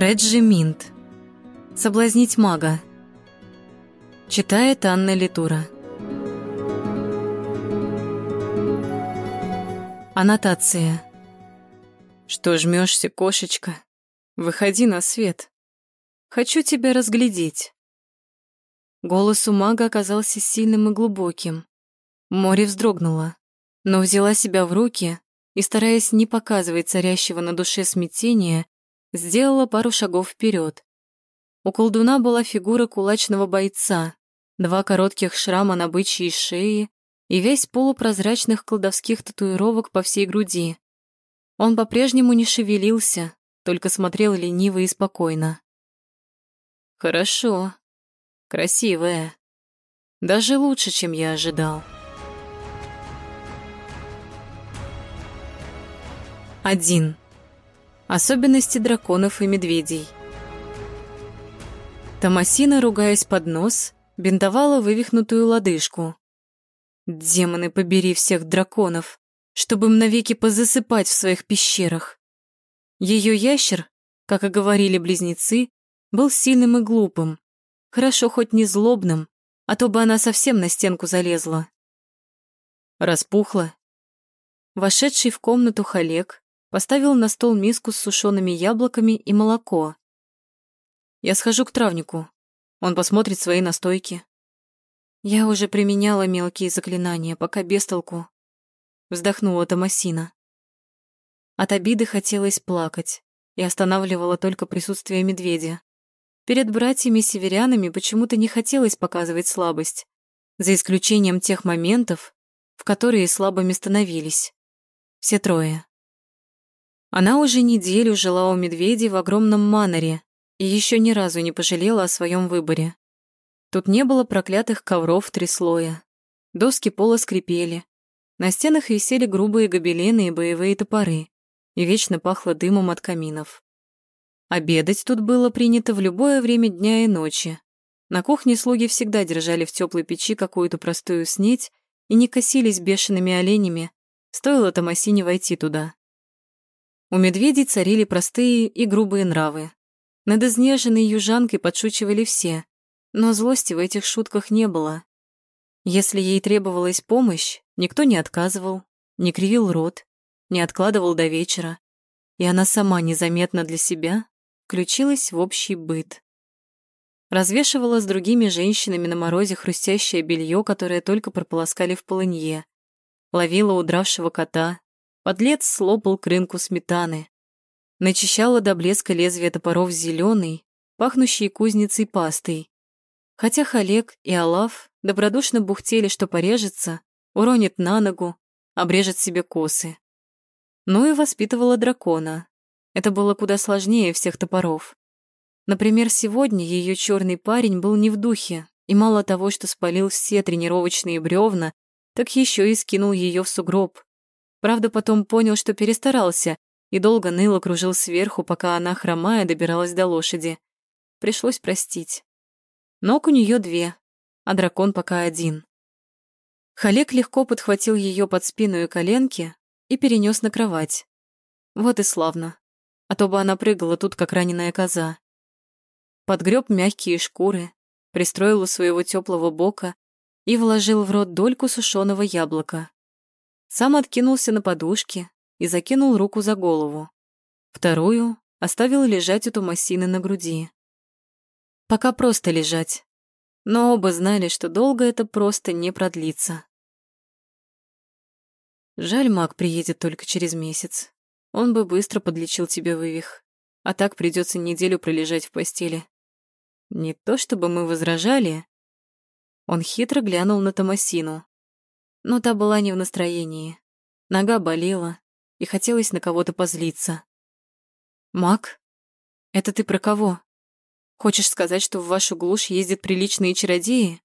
Реджи Минт. Соблазнить мага. Читает Анна Литура. Аннотация. Что жмешься, кошечка? Выходи на свет. Хочу тебя разглядеть. Голос у мага оказался сильным и глубоким. Море вздрогнуло, но взяла себя в руки и, стараясь не показывать царящего на душе смятения, сделала пару шагов вперед. У колдуна была фигура кулачного бойца, два коротких шрама на бычьей шее и весь полупрозрачных колдовских татуировок по всей груди. Он по-прежнему не шевелился, только смотрел лениво и спокойно. «Хорошо. Красивая. Даже лучше, чем я ожидал». Один. Особенности драконов и медведей. Томасина, ругаясь под нос, бинтовала вывихнутую лодыжку. Демоны, побери всех драконов, чтобы им навеки позасыпать в своих пещерах. Ее ящер, как и говорили близнецы, был сильным и глупым. Хорошо хоть не злобным, а то бы она совсем на стенку залезла. Распухла. Вошедший в комнату Халек Поставил на стол миску с сушеными яблоками и молоко. Я схожу к травнику. Он посмотрит свои настойки. Я уже применяла мелкие заклинания, пока без толку. Вздохнула Томасина. От обиды хотелось плакать и останавливало только присутствие медведя. Перед братьями-северянами почему-то не хотелось показывать слабость, за исключением тех моментов, в которые слабыми становились. Все трое. Она уже неделю жила у медведей в огромном маноре и еще ни разу не пожалела о своем выборе. Тут не было проклятых ковров три слоя. Доски пола скрипели. На стенах висели грубые гобелены и боевые топоры, и вечно пахло дымом от каминов. Обедать тут было принято в любое время дня и ночи. На кухне слуги всегда держали в теплой печи какую-то простую снеть и не косились бешеными оленями, стоило Томасине войти туда. У медведей царили простые и грубые нравы. Над изнеженной южанкой подшучивали все, но злости в этих шутках не было. Если ей требовалась помощь, никто не отказывал, не кривил рот, не откладывал до вечера, и она сама незаметно для себя включилась в общий быт. Развешивала с другими женщинами на морозе хрустящее белье, которое только прополоскали в полынье, ловила удравшего кота, Подлец слопал крынку сметаны. Начищала до блеска лезвия топоров зеленой, пахнущей кузницей пастой. Хотя Халек и Алав добродушно бухтели, что порежется, уронит на ногу, обрежет себе косы. Ну и воспитывала дракона. Это было куда сложнее всех топоров. Например, сегодня ее черный парень был не в духе, и мало того, что спалил все тренировочные бревна, так еще и скинул ее в сугроб. Правда, потом понял, что перестарался, и долго ныло кружил сверху, пока она, хромая, добиралась до лошади. Пришлось простить. Ног у нее две, а дракон пока один. Халек легко подхватил ее под спину и коленки и перенес на кровать. Вот и славно. А то бы она прыгала тут, как раненая коза. Подгреб мягкие шкуры, пристроил у своего теплого бока и вложил в рот дольку сушеного яблока. Сам откинулся на подушке и закинул руку за голову. Вторую оставил лежать у Томасины на груди. Пока просто лежать. Но оба знали, что долго это просто не продлится. Жаль, маг приедет только через месяц. Он бы быстро подлечил тебе вывих. А так придется неделю пролежать в постели. Не то чтобы мы возражали. Он хитро глянул на Томасину но та была не в настроении. Нога болела, и хотелось на кого-то позлиться. «Мак? Это ты про кого? Хочешь сказать, что в вашу глушь ездят приличные чародеи?»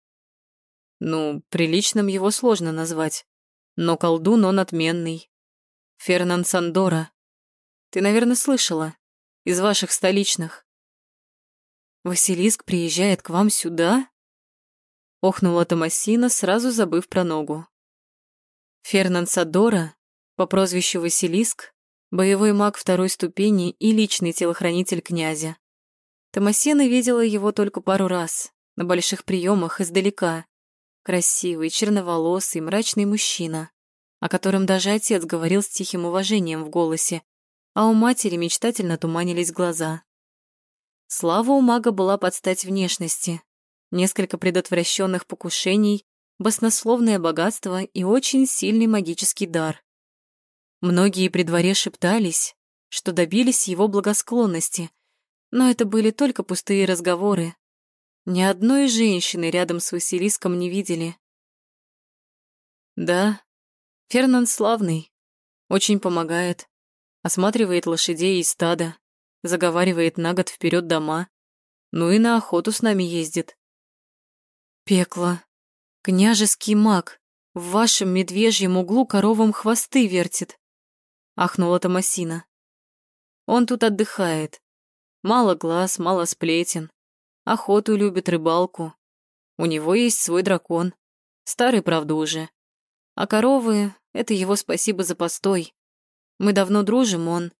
«Ну, приличным его сложно назвать, но колдун он отменный. Фернан Сандора. Ты, наверное, слышала. Из ваших столичных». «Василиск приезжает к вам сюда?» Охнула Томасина, сразу забыв про ногу. Фернан Садора, по прозвищу Василиск, боевой маг второй ступени и личный телохранитель князя. Томасена видела его только пару раз, на больших приемах издалека. Красивый, черноволосый, мрачный мужчина, о котором даже отец говорил с тихим уважением в голосе, а у матери мечтательно туманились глаза. Слава у мага была под стать внешности. Несколько предотвращенных покушений, баснословное богатство и очень сильный магический дар. Многие при дворе шептались, что добились его благосклонности, но это были только пустые разговоры. Ни одной женщины рядом с Василиском не видели. Да, Фернан славный, очень помогает, осматривает лошадей и стада, заговаривает на год вперед дома, ну и на охоту с нами ездит. Пекло. Княжеский маг в вашем медвежьем углу коровам хвосты вертит, ахнула Томасина. Он тут отдыхает. Мало глаз, мало сплетен. Охоту любит, рыбалку. У него есть свой дракон. Старый, правда, уже. А коровы — это его спасибо за постой. Мы давно дружим, он...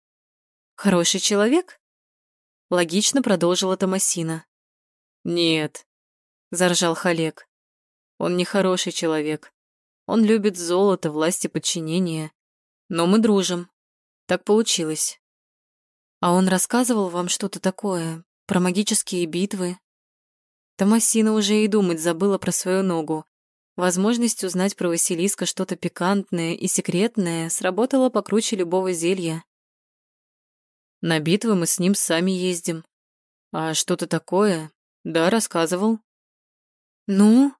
Хороший человек? Логично продолжила Томасина. Нет, заржал Халек. Он не хороший человек. Он любит золото, власть и подчинение. Но мы дружим. Так получилось. А он рассказывал вам что-то такое, про магические битвы? Томасина уже и думать забыла про свою ногу. Возможность узнать про Василиска что-то пикантное и секретное сработала покруче любого зелья. На битвы мы с ним сами ездим. А что-то такое? Да, рассказывал. Ну?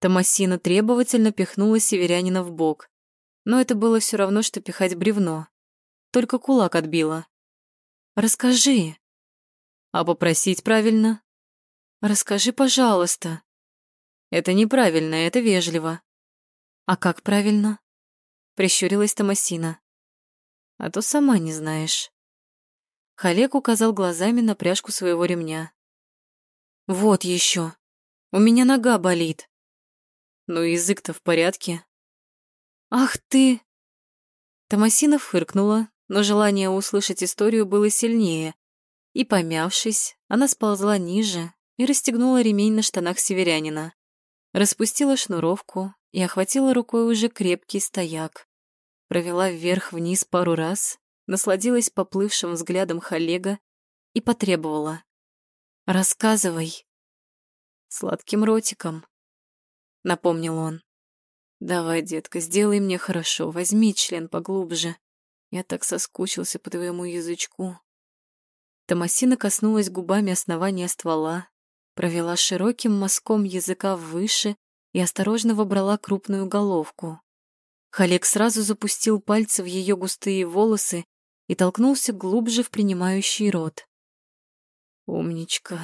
Томасина требовательно пихнула северянина в бок. Но это было все равно, что пихать бревно. Только кулак отбила. «Расскажи». «А попросить правильно?» «Расскажи, пожалуйста». «Это неправильно, это вежливо». «А как правильно?» Прищурилась Томасина. «А то сама не знаешь». Халек указал глазами на пряжку своего ремня. «Вот еще. У меня нога болит». «Ну, язык-то в порядке». «Ах ты!» Томасина фыркнула, но желание услышать историю было сильнее, и, помявшись, она сползла ниже и расстегнула ремень на штанах северянина, распустила шнуровку и охватила рукой уже крепкий стояк, провела вверх-вниз пару раз, насладилась поплывшим взглядом Халега и потребовала. «Рассказывай». «Сладким ротиком», — напомнил он. «Давай, детка, сделай мне хорошо, возьми член поглубже. Я так соскучился по твоему язычку». Томасина коснулась губами основания ствола, провела широким мазком языка выше и осторожно вобрала крупную головку. Халек сразу запустил пальцы в ее густые волосы и толкнулся глубже в принимающий рот. «Умничка,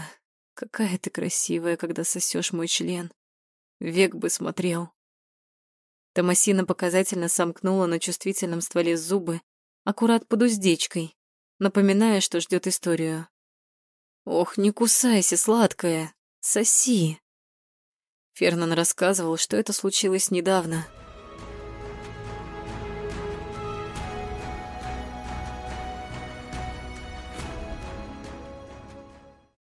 какая ты красивая, когда сосешь мой член. Век бы смотрел». Томасина показательно сомкнула на чувствительном стволе зубы, аккурат под уздечкой, напоминая, что ждет историю. «Ох, не кусайся, сладкая, соси!» Фернан рассказывал, что это случилось недавно —